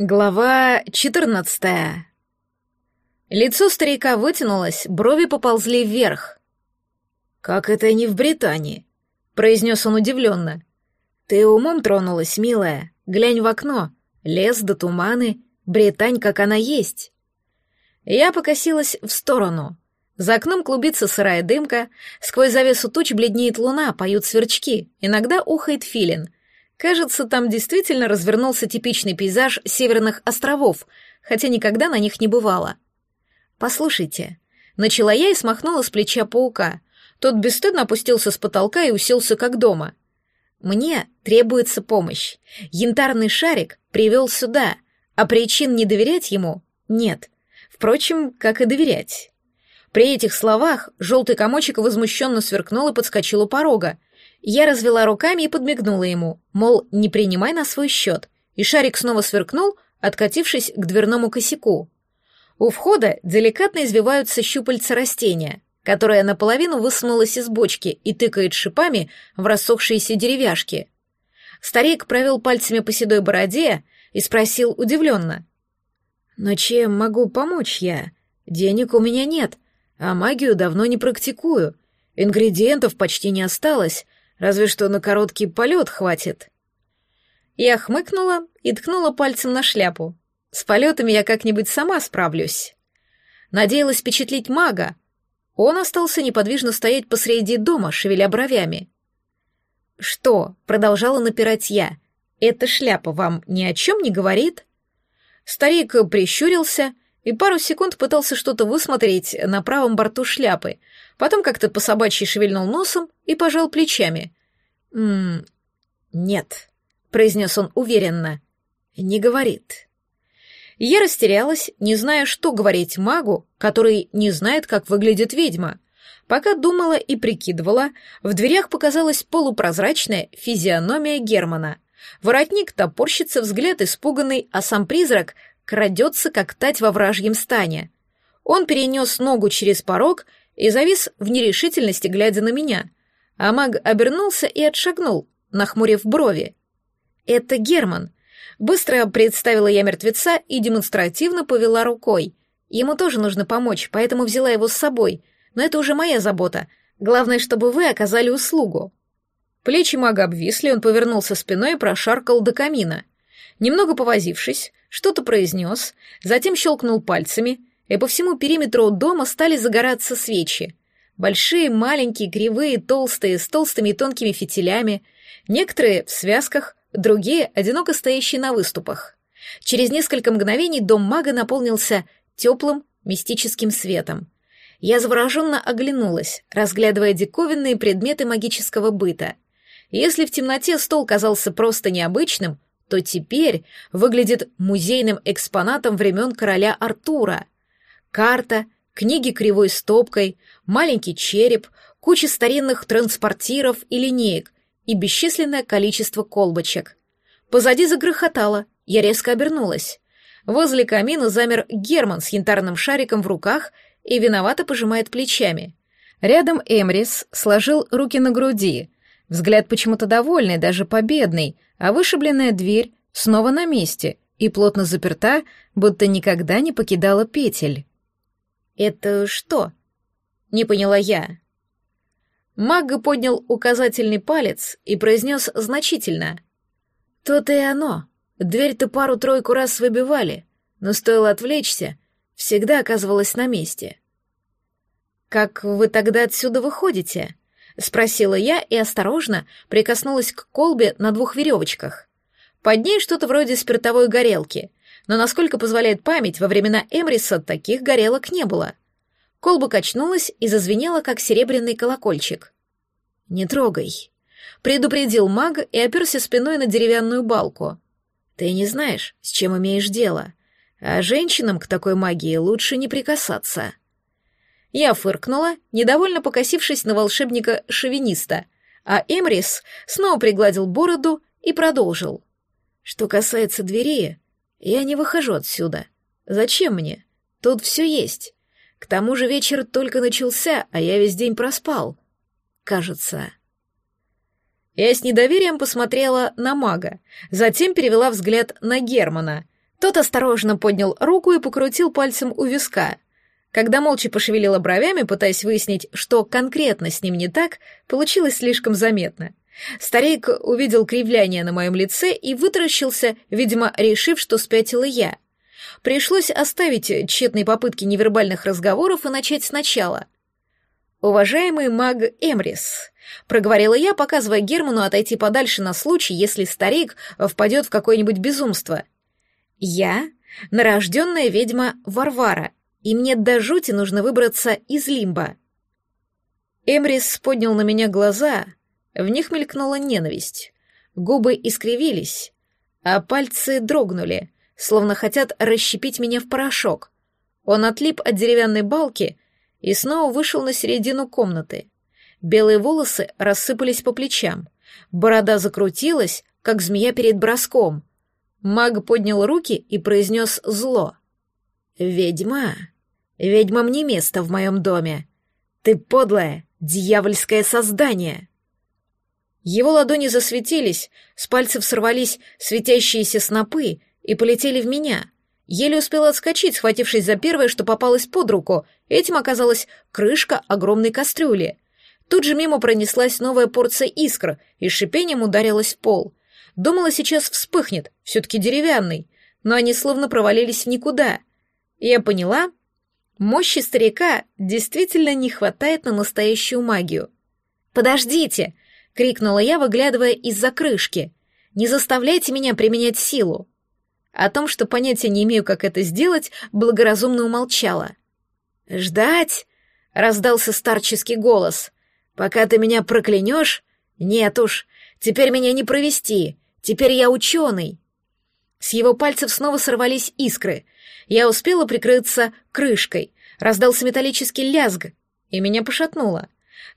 Глава 14. Лицо старика вытянулось, брови поползли вверх. «Как это не в Британии?» — произнес он удивленно. «Ты умом тронулась, милая. Глянь в окно. Лес да туманы. Британь, как она есть». Я покосилась в сторону. За окном клубится сырая дымка, сквозь завесу туч бледнеет луна, поют сверчки, иногда ухает филин — Кажется, там действительно развернулся типичный пейзаж северных островов, хотя никогда на них не бывало. «Послушайте», — начала я и смахнула с плеча паука. Тот бесстыдно опустился с потолка и уселся как дома. «Мне требуется помощь. Янтарный шарик привел сюда, а причин не доверять ему нет. Впрочем, как и доверять». При этих словах желтый комочек возмущенно сверкнул и подскочил у порога, я развела руками и подмигнула ему, мол, не принимай на свой счет, и шарик снова сверкнул, откатившись к дверному косяку. У входа деликатно извиваются щупальца растения, которое наполовину высунулось из бочки и тыкает шипами в рассохшиеся деревяшки. Старик провел пальцами по седой бороде и спросил удивленно. «Но чем могу помочь я? Денег у меня нет, а магию давно не практикую. Ингредиентов почти не осталось, Разве что на короткий полет хватит. Я хмыкнула и ткнула пальцем на шляпу. С полетами я как-нибудь сама справлюсь. Надеялась впечатлить мага. Он остался неподвижно стоять посреди дома, шевеля бровями. «Что?» — продолжала напирать я. «Эта шляпа вам ни о чем не говорит?» Старик прищурился и пару секунд пытался что-то высмотреть на правом борту шляпы, потом как-то по собачьи шевельнул носом и пожал плечами. «Ммм, нет», — произнес он уверенно, — «не говорит». Я растерялась, не зная, что говорить магу, который не знает, как выглядит ведьма. Пока думала и прикидывала, в дверях показалась полупрозрачная физиономия Германа. Воротник топорщится, взгляд испуганный, а сам призрак крадется, как тать во вражьем стане. Он перенес ногу через порог и завис в нерешительности, глядя на меня. А маг обернулся и отшагнул, нахмурив брови. «Это Герман». Быстро представила я мертвеца и демонстративно повела рукой. Ему тоже нужно помочь, поэтому взяла его с собой. Но это уже моя забота. Главное, чтобы вы оказали услугу. Плечи мага обвисли, он повернулся спиной и прошаркал до камина. Немного повозившись, что-то произнес, затем щелкнул пальцами, и по всему периметру дома стали загораться свечи. Большие, маленькие, кривые, толстые, с толстыми и тонкими фитилями, некоторые в связках, другие одиноко стоящие на выступах. Через несколько мгновений дом мага наполнился теплым, мистическим светом. Я завороженно оглянулась, разглядывая диковинные предметы магического быта. Если в темноте стол казался просто необычным, то теперь выглядит музейным экспонатом времен короля Артура. Карта, книги кривой стопкой, маленький череп, куча старинных транспортиров и линеек и бесчисленное количество колбочек. Позади загрохотало, я резко обернулась. Возле камина замер Герман с янтарным шариком в руках и виновато пожимает плечами. Рядом Эмрис сложил руки на груди, взгляд почему-то довольный, даже победный — а вышибленная дверь снова на месте и плотно заперта, будто никогда не покидала петель. «Это что?» — не поняла я. Магга поднял указательный палец и произнес значительно. «То-то и оно. Дверь-то пару-тройку раз выбивали, но стоило отвлечься, всегда оказывалась на месте». «Как вы тогда отсюда выходите?» — спросила я и осторожно прикоснулась к колбе на двух веревочках. Под ней что-то вроде спиртовой горелки, но, насколько позволяет память, во времена Эмриса таких горелок не было. Колба качнулась и зазвенела, как серебряный колокольчик. «Не трогай», — предупредил маг и оперся спиной на деревянную балку. «Ты не знаешь, с чем имеешь дело, а женщинам к такой магии лучше не прикасаться». Я фыркнула, недовольно покосившись на волшебника-шовиниста, а Эмрис снова пригладил бороду и продолжил. «Что касается двери, я не выхожу отсюда. Зачем мне? Тут все есть. К тому же вечер только начался, а я весь день проспал. Кажется». Я с недоверием посмотрела на мага, затем перевела взгляд на Германа. Тот осторожно поднял руку и покрутил пальцем у виска. Когда молча пошевелила бровями, пытаясь выяснить, что конкретно с ним не так, получилось слишком заметно. Старик увидел кривляние на моем лице и вытаращился, видимо, решив, что спятила я. Пришлось оставить тщетные попытки невербальных разговоров и начать сначала. «Уважаемый маг Эмрис», — проговорила я, показывая Герману отойти подальше на случай, если старик впадет в какое-нибудь безумство. «Я — нарожденная ведьма Варвара, и мне до жути нужно выбраться из лимба». Эмрис поднял на меня глаза, в них мелькнула ненависть. Губы искривились, а пальцы дрогнули, словно хотят расщепить меня в порошок. Он отлип от деревянной балки и снова вышел на середину комнаты. Белые волосы рассыпались по плечам, борода закрутилась, как змея перед броском. Маг поднял руки и произнес зло. «Ведьма! Ведьмам не место в моем доме! Ты подлое, дьявольское создание!» Его ладони засветились, с пальцев сорвались светящиеся снопы и полетели в меня. Еле успел отскочить, схватившись за первое, что попалось под руку. Этим оказалась крышка огромной кастрюли. Тут же мимо пронеслась новая порция искр и шипением ударилась в пол. Думала, сейчас вспыхнет, все-таки деревянный, но они словно провалились в никуда. Я поняла, мощи старика действительно не хватает на настоящую магию. «Подождите!» — крикнула я, выглядывая из-за крышки. «Не заставляйте меня применять силу!» О том, что понятия не имею, как это сделать, благоразумно умолчала. «Ждать?» — раздался старческий голос. «Пока ты меня проклянешь? Нет уж, теперь меня не провести, теперь я ученый». С его пальцев снова сорвались искры. Я успела прикрыться крышкой. Раздался металлический лязг, и меня пошатнуло.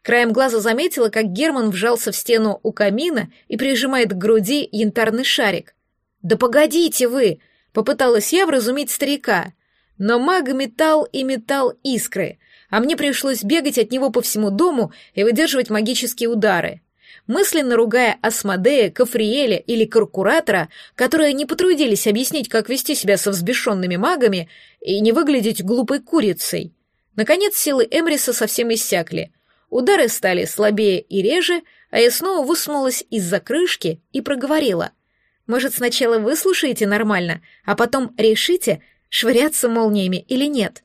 Краем глаза заметила, как Герман вжался в стену у камина и прижимает к груди янтарный шарик. «Да погодите вы!» — попыталась я вразумить старика. Но маг метал и метал искры, а мне пришлось бегать от него по всему дому и выдерживать магические удары. Мысленно ругая Асмодея, Кафриэля или Каркуратора, которые не потрудились объяснить, как вести себя со взбешенными магами и не выглядеть глупой курицей. Наконец силы Эмриса совсем иссякли. Удары стали слабее и реже, а я снова высунулась из-за крышки и проговорила — может, сначала вы слушаете нормально, а потом решите, швыряться молниями или нет?»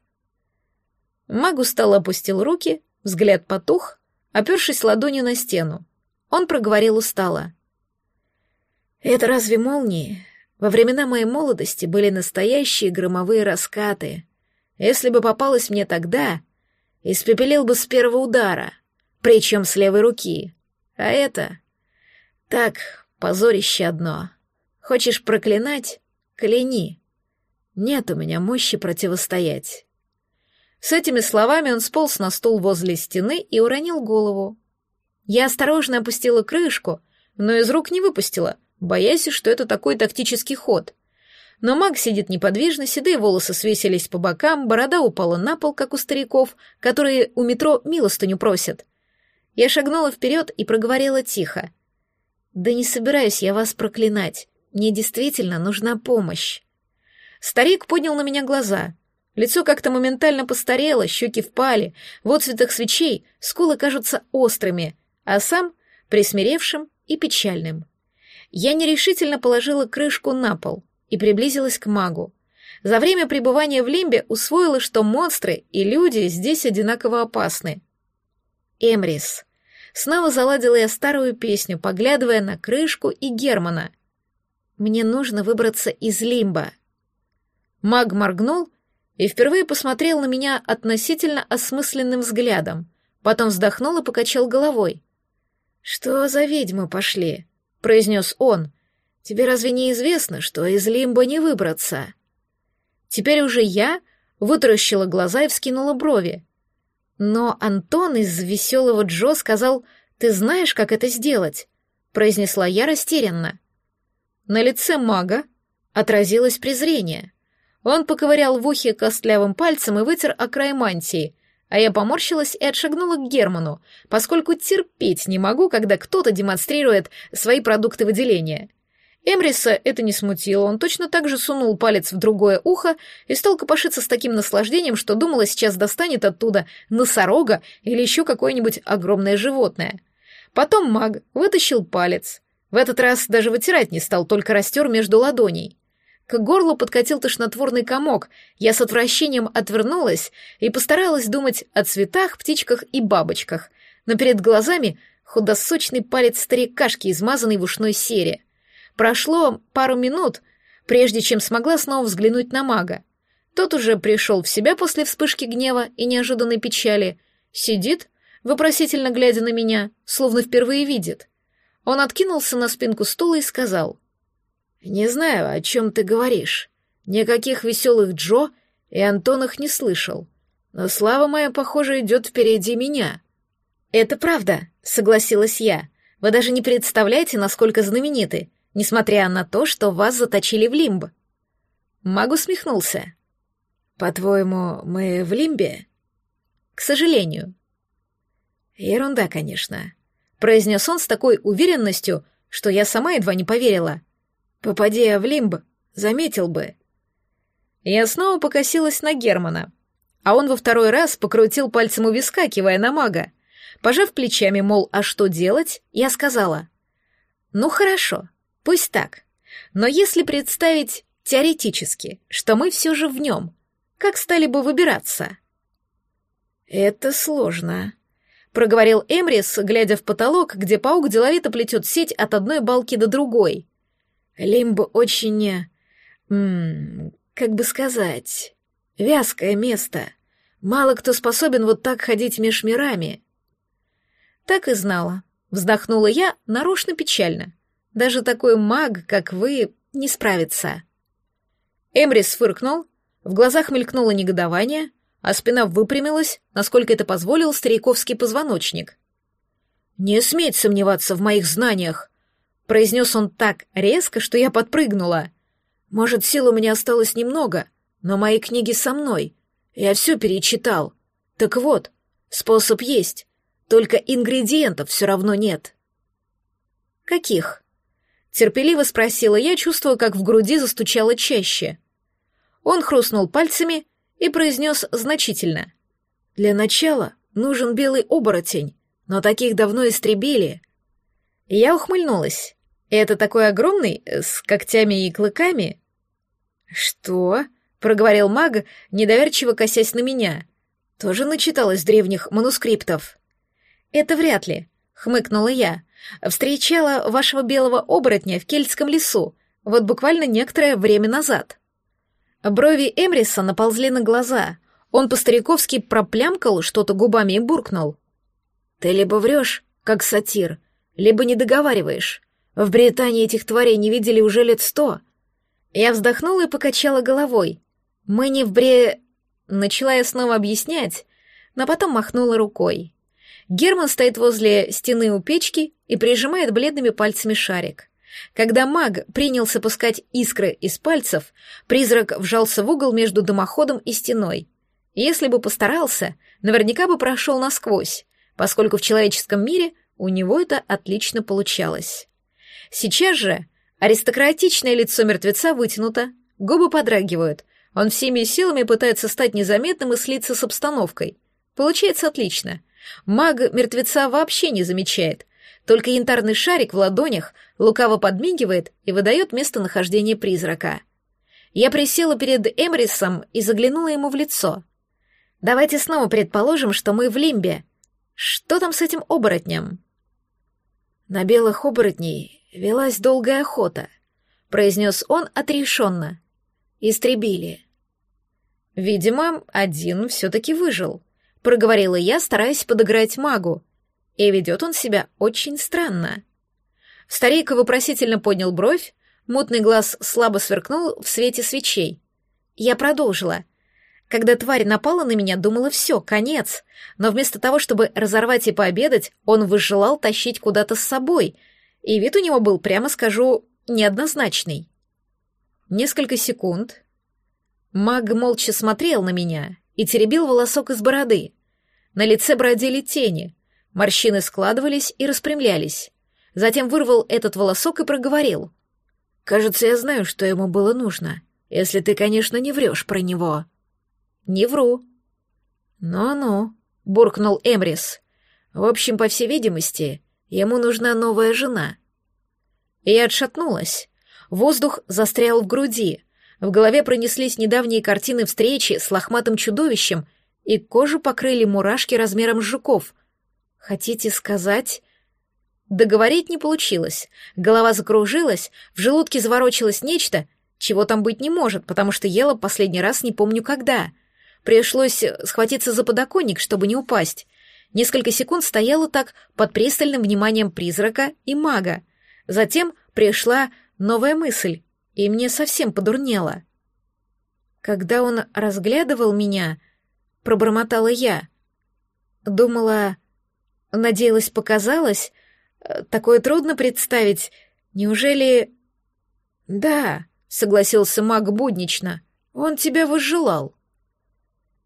Маг устало опустил руки, взгляд потух, опершись ладонью на стену. Он проговорил устало. «Это разве молнии? Во времена моей молодости были настоящие громовые раскаты. Если бы попалось мне тогда, испепелил бы с первого удара, причем с левой руки. А это... Так, позорище одно». Хочешь проклинать? Кляни. Нет у меня мощи противостоять. С этими словами он сполз на стул возле стены и уронил голову. Я осторожно опустила крышку, но из рук не выпустила, боясь, что это такой тактический ход. Но маг сидит неподвижно, седые волосы свесились по бокам, борода упала на пол, как у стариков, которые у метро милостыню просят. Я шагнула вперед и проговорила тихо. «Да не собираюсь я вас проклинать. Мне действительно нужна помощь. Старик поднял на меня глаза. Лицо как-то моментально постарело, щеки впали, в отцветах свечей скулы кажутся острыми, а сам присмиревшим и печальным. Я нерешительно положила крышку на пол и приблизилась к магу. За время пребывания в Лимбе усвоила, что монстры и люди здесь одинаково опасны. Эмрис. Снова заладила я старую песню, поглядывая на крышку и Германа — мне нужно выбраться из лимба. Маг моргнул и впервые посмотрел на меня относительно осмысленным взглядом, потом вздохнул и покачал головой. «Что за ведьмы пошли?» — произнес он. «Тебе разве не известно, что из лимба не выбраться?» Теперь уже я вытаращила глаза и вскинула брови. Но Антон из веселого Джо сказал, «Ты знаешь, как это сделать?» — произнесла я растерянно. На лице мага отразилось презрение. Он поковырял в ухе костлявым пальцем и вытер о мантии, а я поморщилась и отшагнула к Герману, поскольку терпеть не могу, когда кто-то демонстрирует свои продукты выделения. Эмриса это не смутило, он точно так же сунул палец в другое ухо и стал копошиться с таким наслаждением, что думала, сейчас достанет оттуда носорога или еще какое-нибудь огромное животное. Потом маг вытащил палец. В этот раз даже вытирать не стал, только растер между ладоней. К горлу подкатил тошнотворный комок. Я с отвращением отвернулась и постаралась думать о цветах, птичках и бабочках. Но перед глазами худосочный палец старикашки, измазанный в ушной сере. Прошло пару минут, прежде чем смогла снова взглянуть на мага. Тот уже пришел в себя после вспышки гнева и неожиданной печали. Сидит, вопросительно глядя на меня, словно впервые видит. Он откинулся на спинку стула и сказал. «Не знаю, о чем ты говоришь. Никаких веселых Джо и Антонах не слышал. Но слава моя, похоже, идет впереди меня». «Это правда», — согласилась я. «Вы даже не представляете, насколько знамениты несмотря на то, что вас заточили в лимб. Маг усмехнулся. По-твоему, мы в лимбе? К сожалению. Ерунда, конечно, произнес он с такой уверенностью, что я сама едва не поверила. Попади я в лимб, заметил бы. Я снова покосилась на Германа, а он во второй раз покрутил пальцем у виска, кивая на мага. Пожав плечами, мол, а что делать, я сказала. «Ну хорошо, Пусть так. Но если представить теоретически, что мы все же в нем, как стали бы выбираться? Это сложно, проговорил Эмрис, глядя в потолок, где паук деловито плетет сеть от одной балки до другой. Лимб очень... М -м, как бы сказать... Вязкое место. Мало кто способен вот так ходить меж мирами. Так и знала. Вздохнула я нарочно печально. Даже такой маг, как вы, не справится. Эмрис фыркнул, в глазах мелькнуло негодование, а спина выпрямилась, насколько это позволил стариковский позвоночник. «Не сметь сомневаться в моих знаниях», — произнес он так резко, что я подпрыгнула. «Может, сил у меня осталось немного, но мои книги со мной. Я все перечитал. Так вот, способ есть, только ингредиентов все равно нет». «Каких?» Терпеливо спросила я, чувствуя, как в груди застучало чаще. Он хрустнул пальцами и произнес значительно. «Для начала нужен белый оборотень, но таких давно истребили». Я ухмыльнулась. «Это такой огромный, с когтями и клыками?» «Что?» — проговорил маг, недоверчиво косясь на меня. «Тоже начиталась древних манускриптов?» «Это вряд ли», — хмыкнула я. Встречала вашего белого оборотня в Кельтском лесу, вот буквально некоторое время назад. Брови Эмриса наползли на глаза. Он по-стариковски проплямкал что-то губами и буркнул. «Ты либо врешь, как сатир, либо не договариваешь. В Британии этих тварей не видели уже лет сто». Я вздохнула и покачала головой. «Мы не в Бре...» Начала я снова объяснять, но потом махнула рукой. Герман стоит возле стены у печки и прижимает бледными пальцами шарик. Когда маг принялся пускать искры из пальцев, призрак вжался в угол между дымоходом и стеной. Если бы постарался, наверняка бы прошел насквозь, поскольку в человеческом мире у него это отлично получалось. Сейчас же аристократичное лицо мертвеца вытянуто, губы подрагивают, он всеми силами пытается стать незаметным и слиться с обстановкой. Получается отлично. Маг мертвеца вообще не замечает, только янтарный шарик в ладонях лукаво подмигивает и выдает местонахождение призрака. Я присела перед Эмрисом и заглянула ему в лицо. «Давайте снова предположим, что мы в Лимбе. Что там с этим оборотнем?» «На белых оборотней велась долгая охота», — произнес он отрешенно. «Истребили». Видимо, один все-таки выжил проговорила я, стараясь подыграть магу. И ведет он себя очень странно. Старик вопросительно поднял бровь, мутный глаз слабо сверкнул в свете свечей. Я продолжила. Когда тварь напала на меня, думала, все, конец. Но вместо того, чтобы разорвать и пообедать, он выжелал тащить куда-то с собой. И вид у него был, прямо скажу, неоднозначный. Несколько секунд. Маг молча смотрел на меня и теребил волосок из бороды. На лице бродили тени, морщины складывались и распрямлялись. Затем вырвал этот волосок и проговорил. Кажется, я знаю, что ему было нужно. Если ты, конечно, не врешь про него. Не вру. Ну-ну, буркнул Эмрис. В общем, по всей видимости, ему нужна новая жена. Я отшатнулась. Воздух застрял в груди. В голове пронеслись недавние картины встречи с лохматым чудовищем, и кожу покрыли мурашки размером с жуков. Хотите сказать... Договорить не получилось. Голова закружилась, в желудке заворочилось нечто, чего там быть не может, потому что ела последний раз не помню когда. Пришлось схватиться за подоконник, чтобы не упасть. Несколько секунд стояла так под пристальным вниманием призрака и мага. Затем пришла новая мысль, и мне совсем подурнело. Когда он разглядывал меня, пробормотала я. Думала, надеялась, показалось, Такое трудно представить. Неужели... Да, согласился маг буднично. Он тебя возжелал.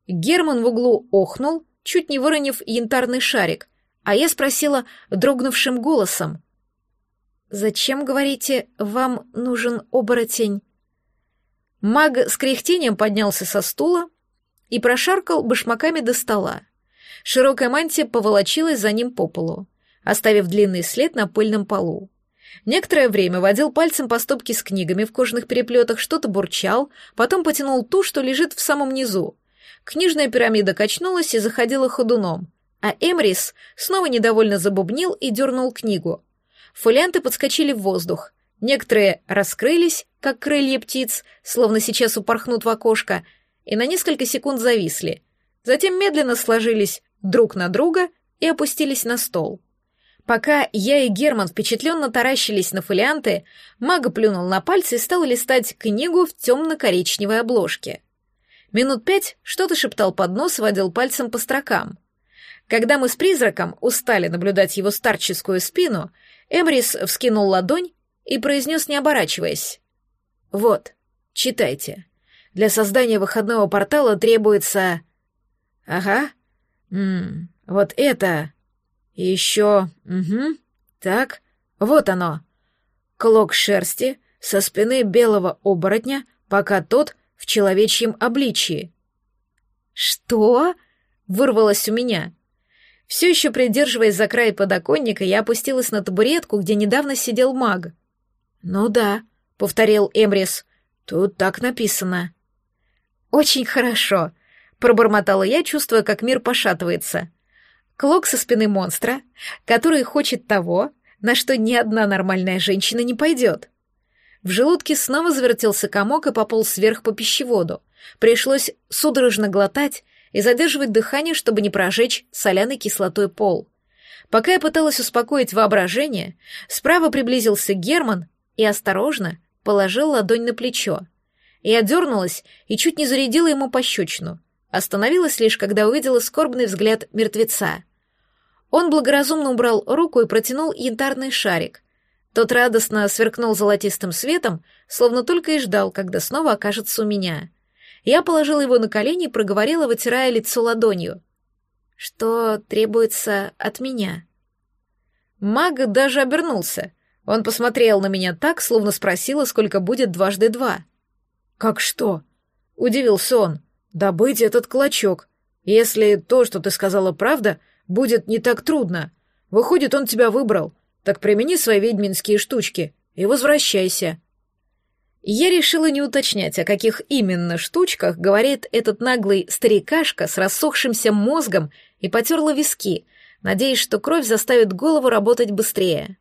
Герман в углу охнул, чуть не выронив янтарный шарик, а я спросила дрогнувшим голосом. «Зачем, говорите, вам нужен оборотень?» Маг с кряхтением поднялся со стула и прошаркал башмаками до стола. Широкая мантия поволочилась за ним по полу оставив длинный след на пыльном полу. Некоторое время водил пальцем по стопке с книгами в кожаных переплетах, что-то бурчал, потом потянул ту, что лежит в самом низу. Книжная пирамида качнулась и заходила ходуном, а Эмрис снова недовольно забубнил и дернул книгу. Фолианты подскочили в воздух. Некоторые раскрылись, как крылья птиц, словно сейчас упорхнут в окошко, и на несколько секунд зависли. Затем медленно сложились друг на друга и опустились на стол. Пока я и Герман впечатленно таращились на фолианты, мага плюнул на пальцы и стал листать книгу в темно-коричневой обложке. Минут пять что-то шептал под нос водил пальцем по строкам. Когда мы с призраком устали наблюдать его старческую спину, Эмрис вскинул ладонь и произнес, не оборачиваясь. «Вот, читайте. Для создания выходного портала требуется...» «Ага. М -м, вот это...» Еще... Угу. Так, вот оно. Клок шерсти со спины белого оборотня, пока тот в человечьем обличии. «Что?» — вырвалось у меня. Все еще придерживаясь за край подоконника, я опустилась на табуретку, где недавно сидел маг. «Ну да», — повторил Эмрис, — «тут так написано». «Очень хорошо», — пробормотала я, чувствуя, как мир пошатывается. Клок со спины монстра, который хочет того, на что ни одна нормальная женщина не пойдет. В желудке снова завертелся комок и пополз вверх по пищеводу. Пришлось судорожно глотать и задерживать дыхание, чтобы не прожечь соляной кислотой пол. Пока я пыталась успокоить воображение, справа приблизился Герман и осторожно положил ладонь на плечо. Я дернулась и чуть не зарядила ему пощечину. Остановилась лишь, когда увидела скорбный взгляд мертвеца. Он благоразумно убрал руку и протянул янтарный шарик. Тот радостно сверкнул золотистым светом, словно только и ждал, когда снова окажется у меня. Я положила его на колени и проговорила, вытирая лицо ладонью. «Что требуется от меня?» Маг даже обернулся. Он посмотрел на меня так, словно спросила, сколько будет дважды два. «Как что?» — удивился он. «Добыть этот клочок. Если то, что ты сказала, правда, будет не так трудно. Выходит, он тебя выбрал. Так примени свои ведьминские штучки и возвращайся». Я решила не уточнять, о каких именно штучках говорит этот наглый старикашка с рассохшимся мозгом и потерла виски, надеясь, что кровь заставит голову работать быстрее.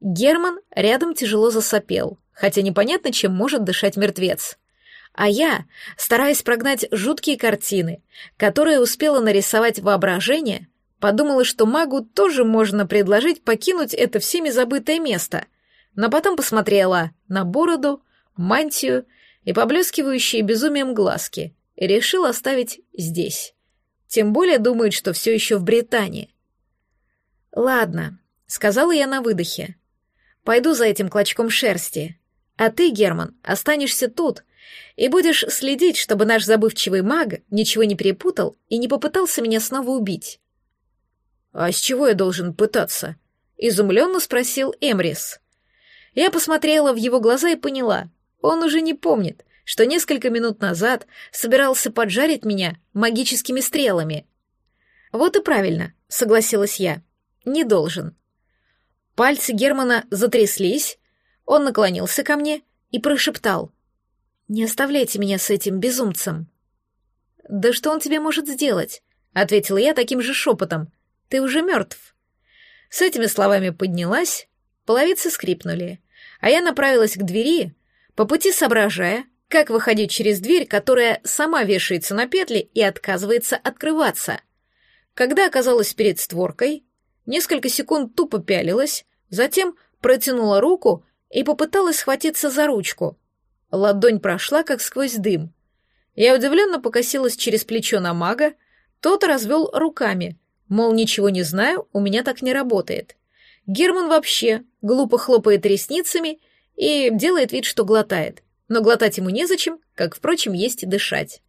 Герман рядом тяжело засопел, хотя непонятно, чем может дышать мертвец. А я, стараясь прогнать жуткие картины, которые успела нарисовать воображение, Подумала, что магу тоже можно предложить покинуть это всеми забытое место, но потом посмотрела на бороду, мантию и поблескивающие безумием глазки и решила оставить здесь. Тем более думает, что все еще в Британии. «Ладно», — сказала я на выдохе. «Пойду за этим клочком шерсти. А ты, Герман, останешься тут и будешь следить, чтобы наш забывчивый маг ничего не перепутал и не попытался меня снова убить. «А с чего я должен пытаться?» — изумленно спросил Эмрис. Я посмотрела в его глаза и поняла, он уже не помнит, что несколько минут назад собирался поджарить меня магическими стрелами. Вот и правильно, согласилась я. Не должен. Пальцы Германа затряслись, он наклонился ко мне и прошептал. «Не оставляйте меня с этим безумцем». «Да что он тебе может сделать?» — ответила я таким же шепотом. «Ты уже мертв». С этими словами поднялась, половицы скрипнули, а я направилась к двери, по пути соображая, как выходить через дверь, которая сама вешается на петли и отказывается открываться. Когда оказалась перед створкой, несколько секунд тупо пялилась, затем протянула руку и попыталась схватиться за ручку. Ладонь прошла, как сквозь дым. Я удивленно покосилась через плечо на мага, тот развел руками, мол, ничего не знаю, у меня так не работает. Герман вообще глупо хлопает ресницами и делает вид, что глотает. Но глотать ему незачем, как, впрочем, есть и дышать.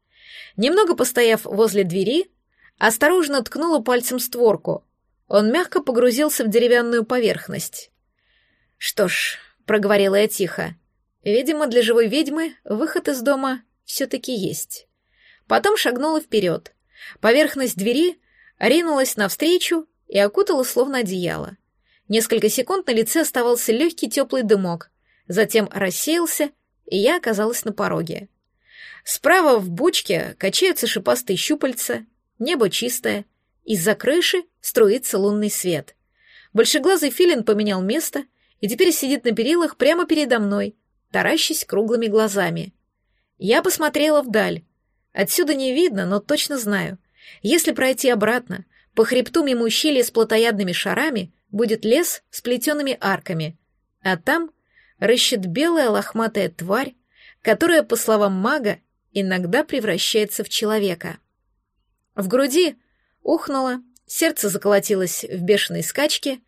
Немного постояв возле двери, осторожно ткнула пальцем створку. Он мягко погрузился в деревянную поверхность. «Что ж», — проговорила я тихо, — «видимо, для живой ведьмы выход из дома все-таки есть». Потом шагнула вперед. Поверхность двери ринулась навстречу и окутала словно одеяло. Несколько секунд на лице оставался легкий теплый дымок, затем рассеялся, и я оказалась на пороге. Справа в бочке качаются шипастые щупальца, небо чистое, из-за крыши струится лунный свет. Большеглазый филин поменял место и теперь сидит на перилах прямо передо мной, таращась круглыми глазами. Я посмотрела вдаль. Отсюда не видно, но точно знаю. Если пройти обратно, по хребту мимо ущелья с плотоядными шарами будет лес с плетеными арками, а там рыщет белая лохматая тварь, которая, по словам мага, иногда превращается в человека. В груди ухнуло, сердце заколотилось в бешеной скачке.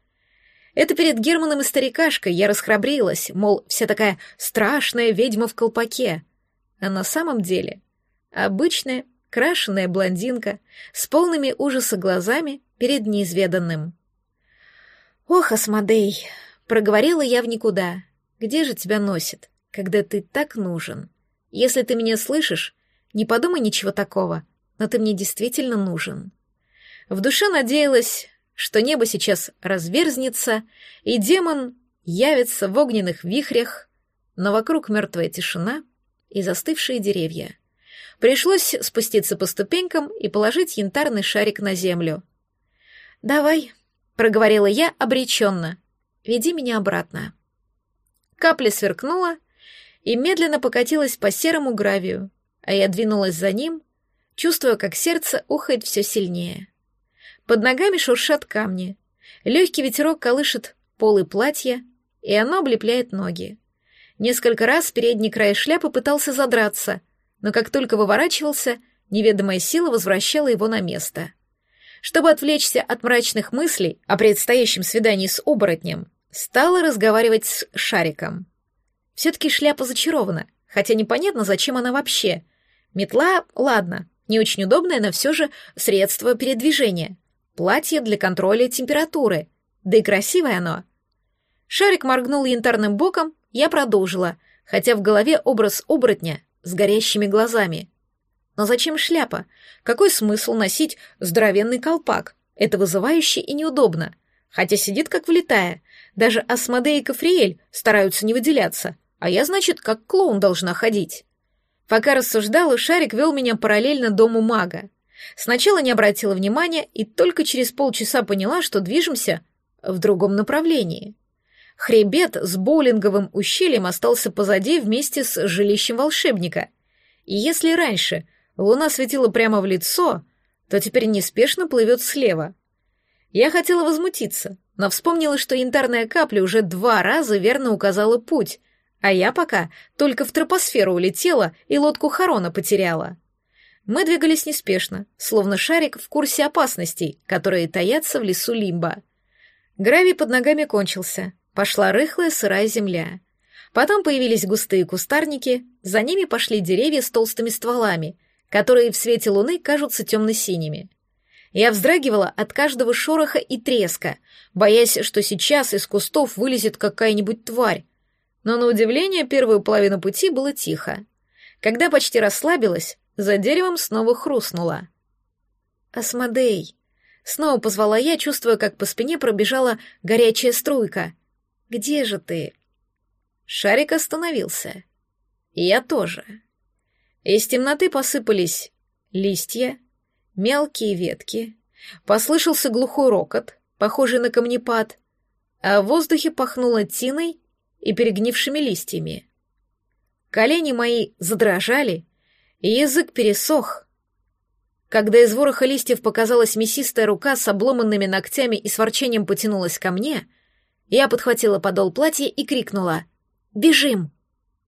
Это перед Германом и старикашкой я расхрабрилась, мол, вся такая страшная ведьма в колпаке. А на самом деле обычная крашеная блондинка с полными ужаса глазами перед неизведанным. «Ох, Асмодей!» — проговорила я в никуда. «Где же тебя носит, когда ты так нужен? Если ты меня слышишь, не подумай ничего такого, но ты мне действительно нужен». В душе надеялась, что небо сейчас разверзнется, и демон явится в огненных вихрях, но вокруг мертвая тишина и застывшие деревья. Пришлось спуститься по ступенькам и положить янтарный шарик на землю. «Давай», — проговорила я обреченно, — «веди меня обратно». Капля сверкнула и медленно покатилась по серому гравию, а я двинулась за ним, чувствуя, как сердце ухает все сильнее. Под ногами шуршат камни, легкий ветерок колышет полы платья, и оно облепляет ноги. Несколько раз передний край шляпы пытался задраться — но как только выворачивался, неведомая сила возвращала его на место. Чтобы отвлечься от мрачных мыслей о предстоящем свидании с оборотнем, стала разговаривать с Шариком. Все-таки шляпа зачарована, хотя непонятно, зачем она вообще. Метла, ладно, не очень удобное, но все же средство передвижения. Платье для контроля температуры. Да и красивое оно. Шарик моргнул янтарным боком, я продолжила, хотя в голове образ оборотня с горящими глазами. Но зачем шляпа? Какой смысл носить здоровенный колпак? Это вызывающе и неудобно. Хотя сидит как влетая. Даже Асмодей и Кафриэль стараются не выделяться, а я, значит, как клоун должна ходить. Пока рассуждала, шарик вел меня параллельно дому мага. Сначала не обратила внимания и только через полчаса поняла, что движемся в другом направлении. Хребет с боулинговым ущельем остался позади вместе с жилищем волшебника. И если раньше луна светила прямо в лицо, то теперь неспешно плывет слева. Я хотела возмутиться, но вспомнила, что янтарная капля уже два раза верно указала путь, а я пока только в тропосферу улетела и лодку Харона потеряла. Мы двигались неспешно, словно шарик в курсе опасностей, которые таятся в лесу Лимба. Гравий под ногами кончился, Пошла рыхлая сырая земля. Потом появились густые кустарники, за ними пошли деревья с толстыми стволами, которые в свете луны кажутся темно-синими. Я вздрагивала от каждого шороха и треска, боясь, что сейчас из кустов вылезет какая-нибудь тварь, Но на удивление первую половину пути было тихо. Когда почти расслабилась, за деревом снова хрустнуло. «Асмодей!» Снова позвала я, чувствуя, как по спине пробежала горячая струйка. «Где же ты?» Шарик остановился. Я тоже. Из темноты посыпались листья, мелкие ветки. Послышался глухой рокот, похожий на камнепад, а в воздухе пахнуло тиной и перегнившими листьями. Колени мои задрожали, язык пересох. Когда из вороха листьев показалась мясистая рука с обломанными ногтями и с ворчением потянулась ко мне, я подхватила подол платья и крикнула «Бежим!»